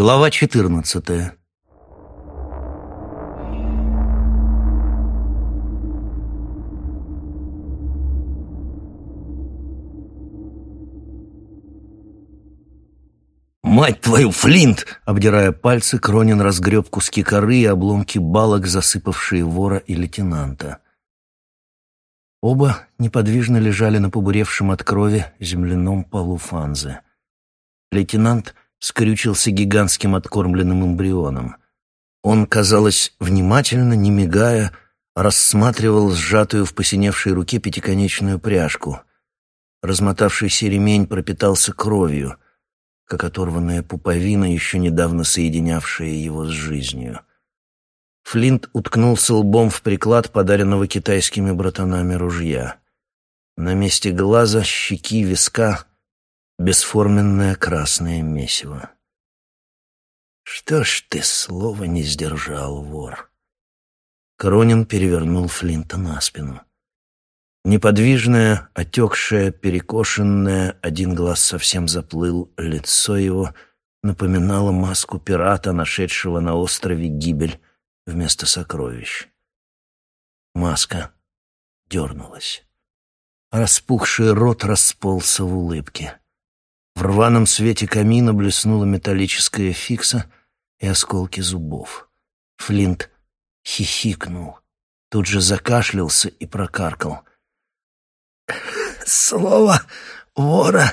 Глава четырнадцатая. «Мать твою, Флинт!» Обдирая пальцы, Кронин разгреб куски коры и обломки балок, засыпавшие вора и лейтенанта. Оба неподвижно лежали на побуревшем от крови земляном полу фанзы. Лейтенант скрючился гигантским откормленным эмбрионом. Он, казалось, внимательно, не мигая, рассматривал сжатую в посиневшей руке пятиконечную пряжку. Размотавшийся ремень пропитался кровью, как оторванная пуповина, еще недавно соединявшая его с жизнью. Флинт уткнулся лбом в приклад, подаренного китайскими братанами ружья. На месте глаза, щеки, виска бесформенное красное месиво. «Что ж ты слова не сдержал, вор?» Кронин перевернул Флинта на спину. Неподвижное, отекшее, перекошенное, один глаз совсем заплыл, лицо его напоминало маску пирата, нашедшего на острове гибель вместо сокровищ. Маска дернулась. Распухший рот расползся в улыбке. В рваном свете камина блеснула металлическая фикса и осколки зубов. Флинт хихикнул, тут же закашлялся и прокаркал. «Слово вора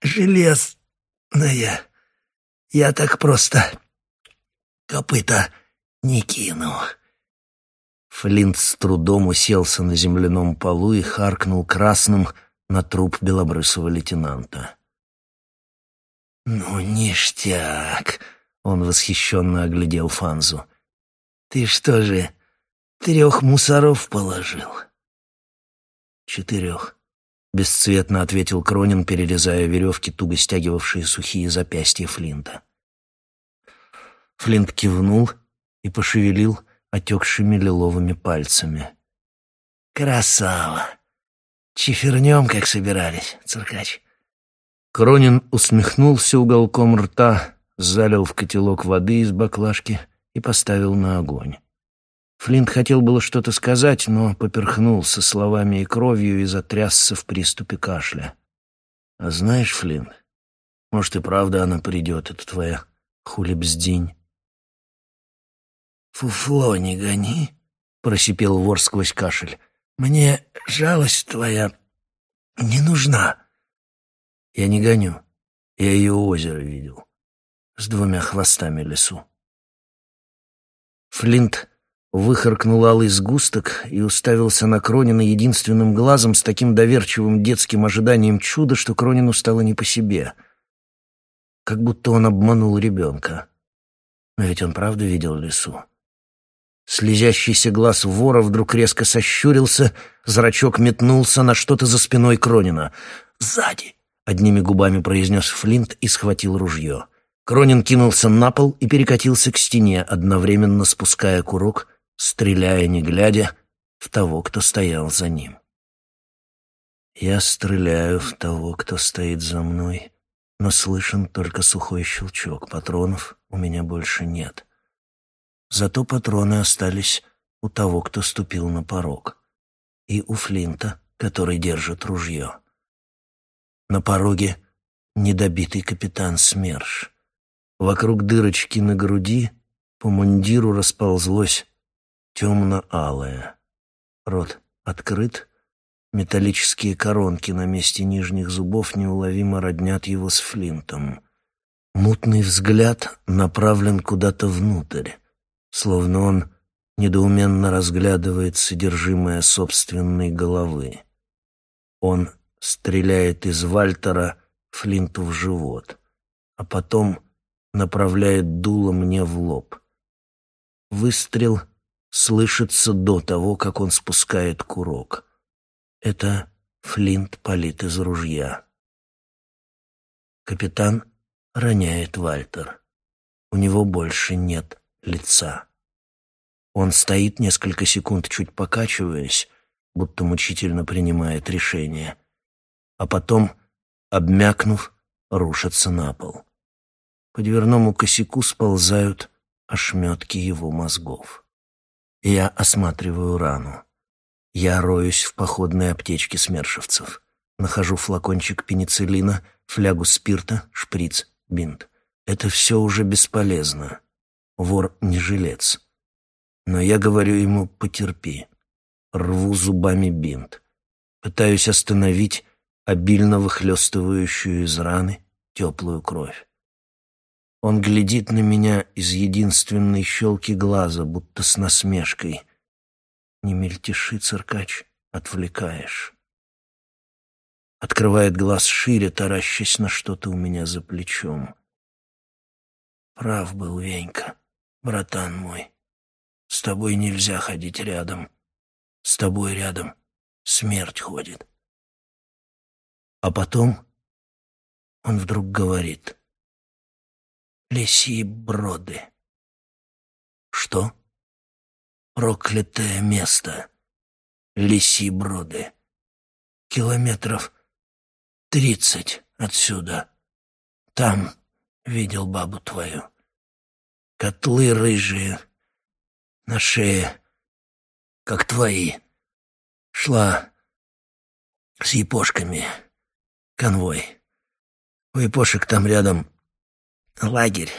железное. Я так просто копыта не кину». Флинт с трудом уселся на земляном полу и харкнул красным на труп белобрысого лейтенанта. «Ну, ништяк!» — он восхищенно оглядел Фанзу. «Ты что же, трех мусоров положил?» «Четырех», — бесцветно ответил Кронин, перерезая веревки, туго стягивавшие сухие запястья Флинта. Флинт кивнул и пошевелил отекшими лиловыми пальцами. «Красава! Чифернем, как собирались, циркач!» Кронин усмехнулся уголком рта, залил в котелок воды из баклажки и поставил на огонь. Флинт хотел было что-то сказать, но поперхнулся словами и кровью и затрясся в приступе кашля. «А знаешь, Флинт, может, и правда она придет, это твоя хулебздинь». «Фуфло не гони», — просипел вор сквозь кашель. «Мне жалость твоя не нужна». Я не гоню. Я ее у озера видел. С двумя хвостами лесу. Флинт выхаркнул алый сгусток и уставился на Кронина единственным глазом с таким доверчивым детским ожиданием чуда, что Кронину стало не по себе. Как будто он обманул ребенка. Но ведь он правда видел лесу. Слезящийся глаз вора вдруг резко сощурился, зрачок метнулся на что-то за спиной Кронина. «Сзади!» — одними губами произнес Флинт и схватил ружье. Кронин кинулся на пол и перекатился к стене, одновременно спуская курок, стреляя, не глядя, в того, кто стоял за ним. Я стреляю в того, кто стоит за мной, но слышен только сухой щелчок. Патронов у меня больше нет. Зато патроны остались у того, кто ступил на порог, и у Флинта, который держит ружье. На пороге недобитый капитан СМЕРШ. Вокруг дырочки на груди по мундиру расползлось темно-алое. Рот открыт, металлические коронки на месте нижних зубов неуловимо роднят его с Флинтом. Мутный взгляд направлен куда-то внутрь, словно он недоуменно разглядывает содержимое собственной головы. Он стреляет из Вальтера Флинту в живот, а потом направляет дуло мне в лоб. Выстрел слышится до того, как он спускает курок. Это Флинт палит из ружья. Капитан роняет Вальтер. У него больше нет лица. Он стоит несколько секунд, чуть покачиваясь, будто мучительно принимает решение — а потом, обмякнув, рушатся на пол. по дверному косяку сползают ошметки его мозгов. Я осматриваю рану. Я роюсь в походной аптечке смершевцев. Нахожу флакончик пенициллина, флягу спирта, шприц, бинт. Это все уже бесполезно. Вор не жилец. Но я говорю ему «потерпи». Рву зубами бинт. Пытаюсь остановить обильно выхлестывающую из раны теплую кровь. Он глядит на меня из единственной щелки глаза, будто с насмешкой. «Не мельтеши, циркач, отвлекаешь». Открывает глаз шире, таращась на что-то у меня за плечом. Прав был Венька, братан мой. С тобой нельзя ходить рядом. С тобой рядом смерть ходит. А потом он вдруг говорит. Лисьи броды. Что? Проклятое место. Лисьи броды. Километров тридцать отсюда. Там видел бабу твою. Котлы рыжие на шее, как твои. Шла с япошками конвой. У япошек там рядом лагерь.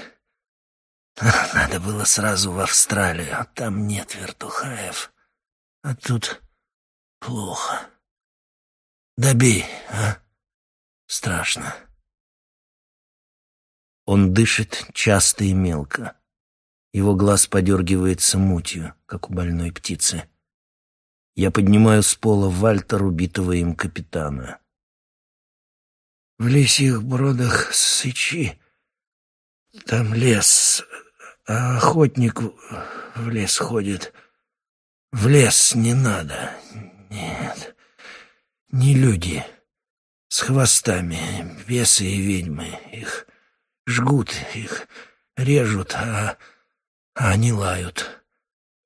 Надо было сразу в Австралию. Там нет вертухаев. А тут плохо. Добей, а? Страшно. Он дышит часто и мелко. Его глаз подергивается мутью, как у больной птицы. Я поднимаю с пола Вальтер, убитого им капитана. В лисьих бродах сычи. Там лес, а охотник в лес ходит. В лес не надо. Нет, не люди. С хвостами, бесы и ведьмы. Их жгут, их режут, а, а они лают.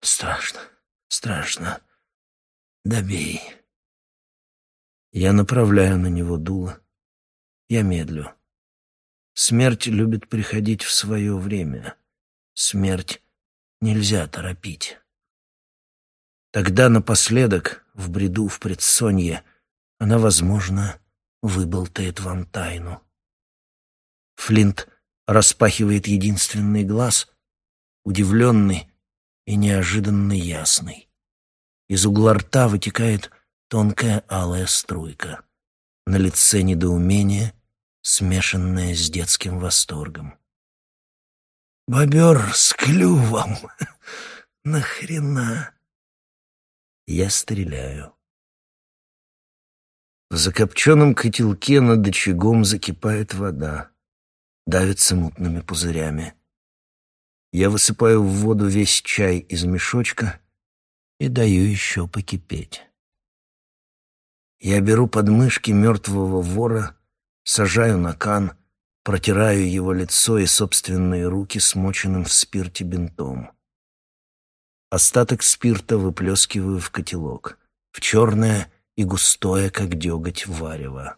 Страшно, страшно. Добей. Я направляю на него дуло. Я медлю. Смерть любит приходить в свое время. Смерть нельзя торопить. Тогда напоследок, в бреду, в предсонье, она, возможно, выболтает вам тайну. Флинт распахивает единственный глаз, удивленный и неожиданно ясный. Из угла рта вытекает тонкая алая струйка. На лице недоумение, смешанное с детским восторгом. «Бобер с клювом! Нахрена?» Я стреляю. В закопченном котелке над очагом закипает вода давится мутными пузырями. Я высыпаю в воду весь чай из мешочка и даю еще покипеть. Я беру подмышки мертвого вора, сажаю на кан, протираю его лицо и собственные руки смоченным в спирте бинтом. Остаток спирта выплескиваю в котелок, в черное и густое, как деготь, варево.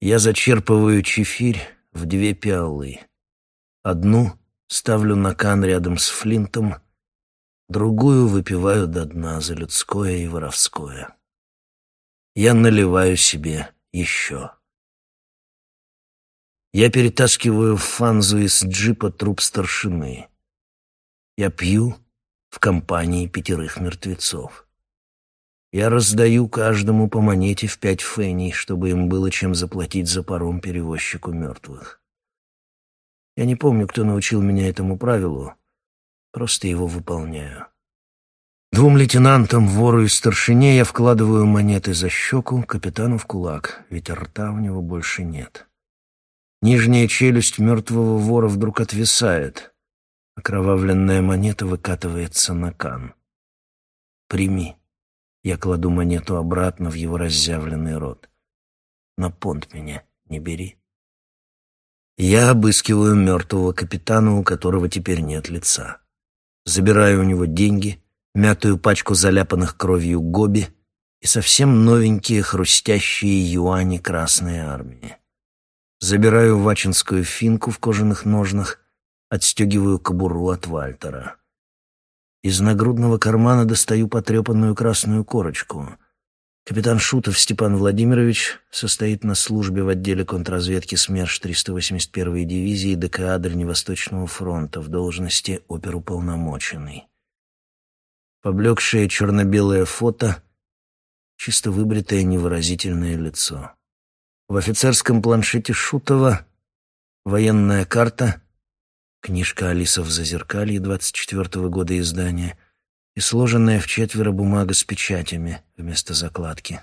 Я зачерпываю чефирь, в две пиалы. Одну ставлю на кан рядом с Флинтом, другую выпиваю до дна за людское и воровское. Я наливаю себе еще. Я перетаскиваю в фанзу из джипа труп старшины. Я пью в компании пятерых мертвецов. Я раздаю каждому по монете в пять феней, чтобы им было чем заплатить за паром перевозчику мертвых. Я не помню, кто научил меня этому правилу, просто его выполняю. Двум лейтенантам, вору и старшине я вкладываю монеты за щеку, капитану в кулак, ведь рта у него больше нет. Нижняя челюсть мертвого вора вдруг отвисает. Окровавленная монета выкатывается на кан. «Прими». Я кладу монету обратно в его разъявленный рот. На понт меня не бери. Я обыскиваю мертвого капитана, у которого теперь нет лица. Забираю у него деньги, мятую пачку заляпанных кровью гоби и совсем новенькие хрустящие юани Красной Армии. Забираю вачинскую финку в кожаных ножнах, отстегиваю кобуру от Вальтера. Из нагрудного кармана достаю потрепанную красную корочку. Капитан Шутов Степан Владимирович состоит на службе в отделе контрразведки СМЕРШ 381-й дивизии ДКА Дальневосточного фронта в должности оперуполномоченный. Поблекшее черно-белое фото, чисто выбритое невыразительное лицо. В офицерском планшете Шутова военная карта, книжка «Алиса в зазеркалье» 24 года издания и сложенная в четверо бумага с печатями вместо закладки.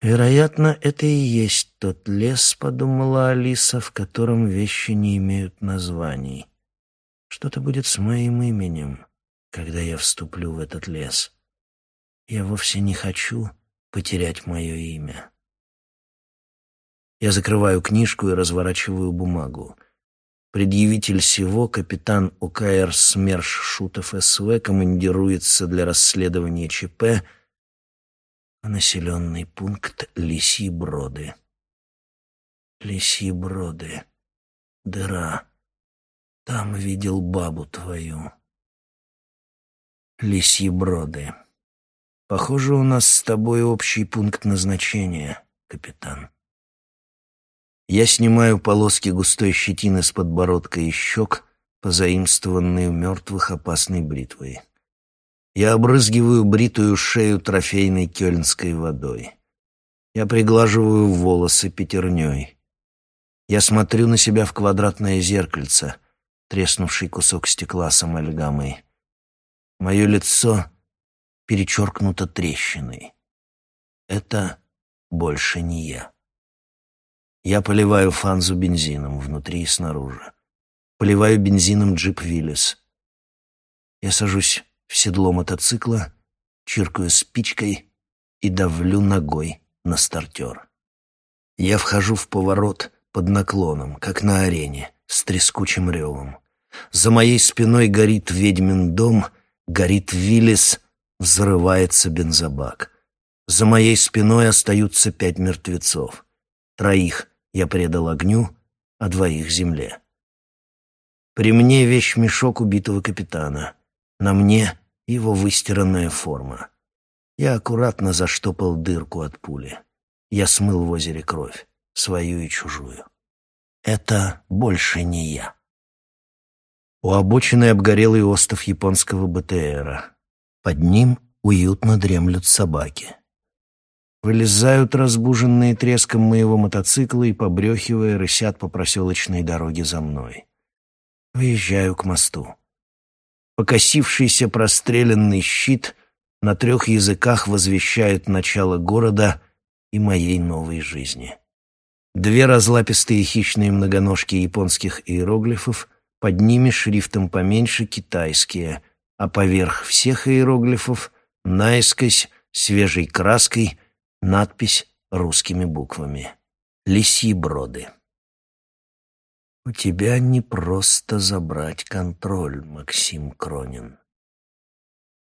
«Вероятно, это и есть тот лес», — подумала Алиса, в котором вещи не имеют названий. «Что-то будет с моим именем, когда я вступлю в этот лес. Я вовсе не хочу потерять мое имя». Я закрываю книжку и разворачиваю бумагу. Предъявитель всего, капитан ОКР СМЕРШ Шутов СВ, командируется для расследования ЧП в населенный пункт Лисьи Броды. Лисьи Броды. Дыра. Там видел бабу твою. Лисьи Броды. Похоже, у нас с тобой общий пункт назначения, капитан. Я снимаю полоски густой щетины с подбородка и щек, позаимствованные у мертвых опасной бритвой. Я обрызгиваю бритую шею трофейной кёльнской водой. Я приглаживаю волосы пятерней. Я смотрю на себя в квадратное зеркальце, треснувший кусок стекла с амальгамой. Мое лицо перечеркнуто трещиной. Это больше не я. Я поливаю фанзу бензином внутри и снаружи. Поливаю бензином джип Виллис. Я сажусь в седло мотоцикла, чиркаю спичкой и давлю ногой на стартер. Я вхожу в поворот под наклоном, как на арене, с трескучим ревом. За моей спиной горит ведьмин дом, горит Виллис, взрывается бензобак. За моей спиной остаются пять мертвецов. Троих я предал огню, а двоих — земле. При мне вещь-мешок убитого капитана. На мне его выстиранная форма. Я аккуратно заштопал дырку от пули. Я смыл в озере кровь, свою и чужую. Это больше не я. У обочины обгорелый остов японского БТРа. Под ним уютно дремлют собаки. Вылезают разбуженные треском моего мотоцикла и, побрехивая, рысят по проселочной дороге за мной. Выезжаю к мосту. Покосившийся простреленный щит на трех языках возвещает начало города и моей новой жизни. Две разлапистые хищные многоножки японских иероглифов, под ними шрифтом поменьше китайские, а поверх всех иероглифов наискось свежей краской — Надпись русскими буквами. «Лисьи броды». «У тебя не просто забрать контроль, Максим Кронин».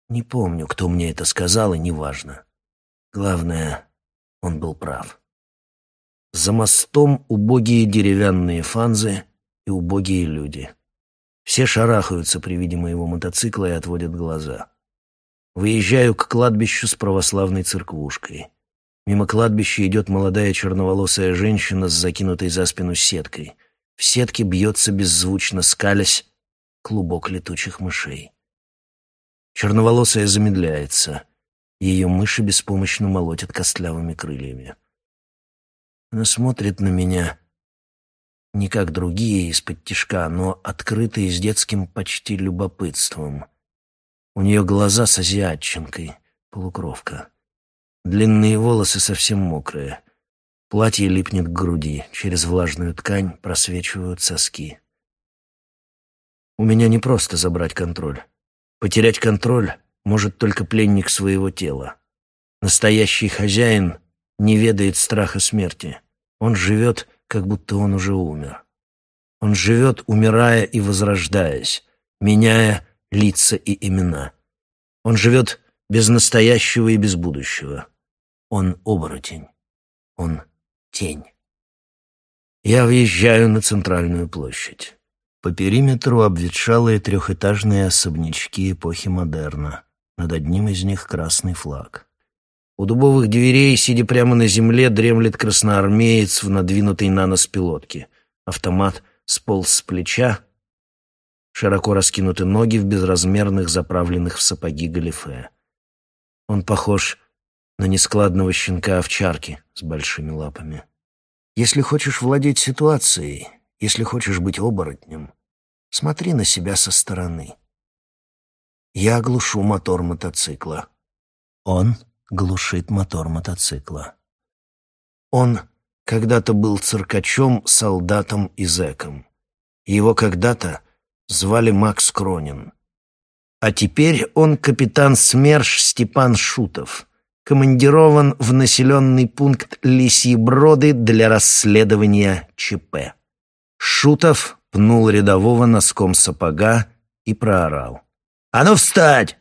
Не помню, кто мне это сказал, и неважно. Главное, он был прав. За мостом убогие деревянные фанзы и убогие люди. Все шарахаются при виде моего мотоцикла и отводят глаза. Выезжаю к кладбищу с православной церквушкой. Мимо кладбища идет молодая черноволосая женщина с закинутой за спину сеткой. В сетке бьется беззвучно, скалясь, клубок летучих мышей. Черноволосая замедляется. Ее мыши беспомощно молотят костлявыми крыльями. Она смотрит на меня не как другие из-под тишка, но открыто и с детским почти любопытством. У нее глаза с азиатчинкой, полукровка. Длинные волосы совсем мокрые. Платье липнет к груди, через влажную ткань просвечивают соски. У меня не просто забрать контроль. Потерять контроль может только пленник своего тела. Настоящий хозяин не ведает страха смерти. Он живет, как будто он уже умер. Он живет, умирая и возрождаясь, меняя лица и имена. Он живет без настоящего и без будущего. Он оборотень. Он тень. Я въезжаю на центральную площадь. По периметру обветшалые трехэтажные особнячки эпохи модерна. Над одним из них красный флаг. У дубовых дверей, сидя прямо на земле, дремлет красноармеец в надвинутой на нос пилотке. Автомат сполз с плеча, широко раскинуты ноги в безразмерных, заправленных в сапоги галифе. Он похож на нескладного щенка-овчарки с большими лапами. Если хочешь владеть ситуацией, если хочешь быть оборотнем, смотри на себя со стороны. Я глушу мотор мотоцикла. Он глушит мотор мотоцикла. Он когда-то был циркачом, солдатом и зэком. Его когда-то звали Макс Кронин. А теперь он капитан СМЕРШ Степан Шутов, командирован в населенный пункт Лисьи Броды для расследования ЧП. Шутов пнул рядового носком сапога и проорал. «А ну встать!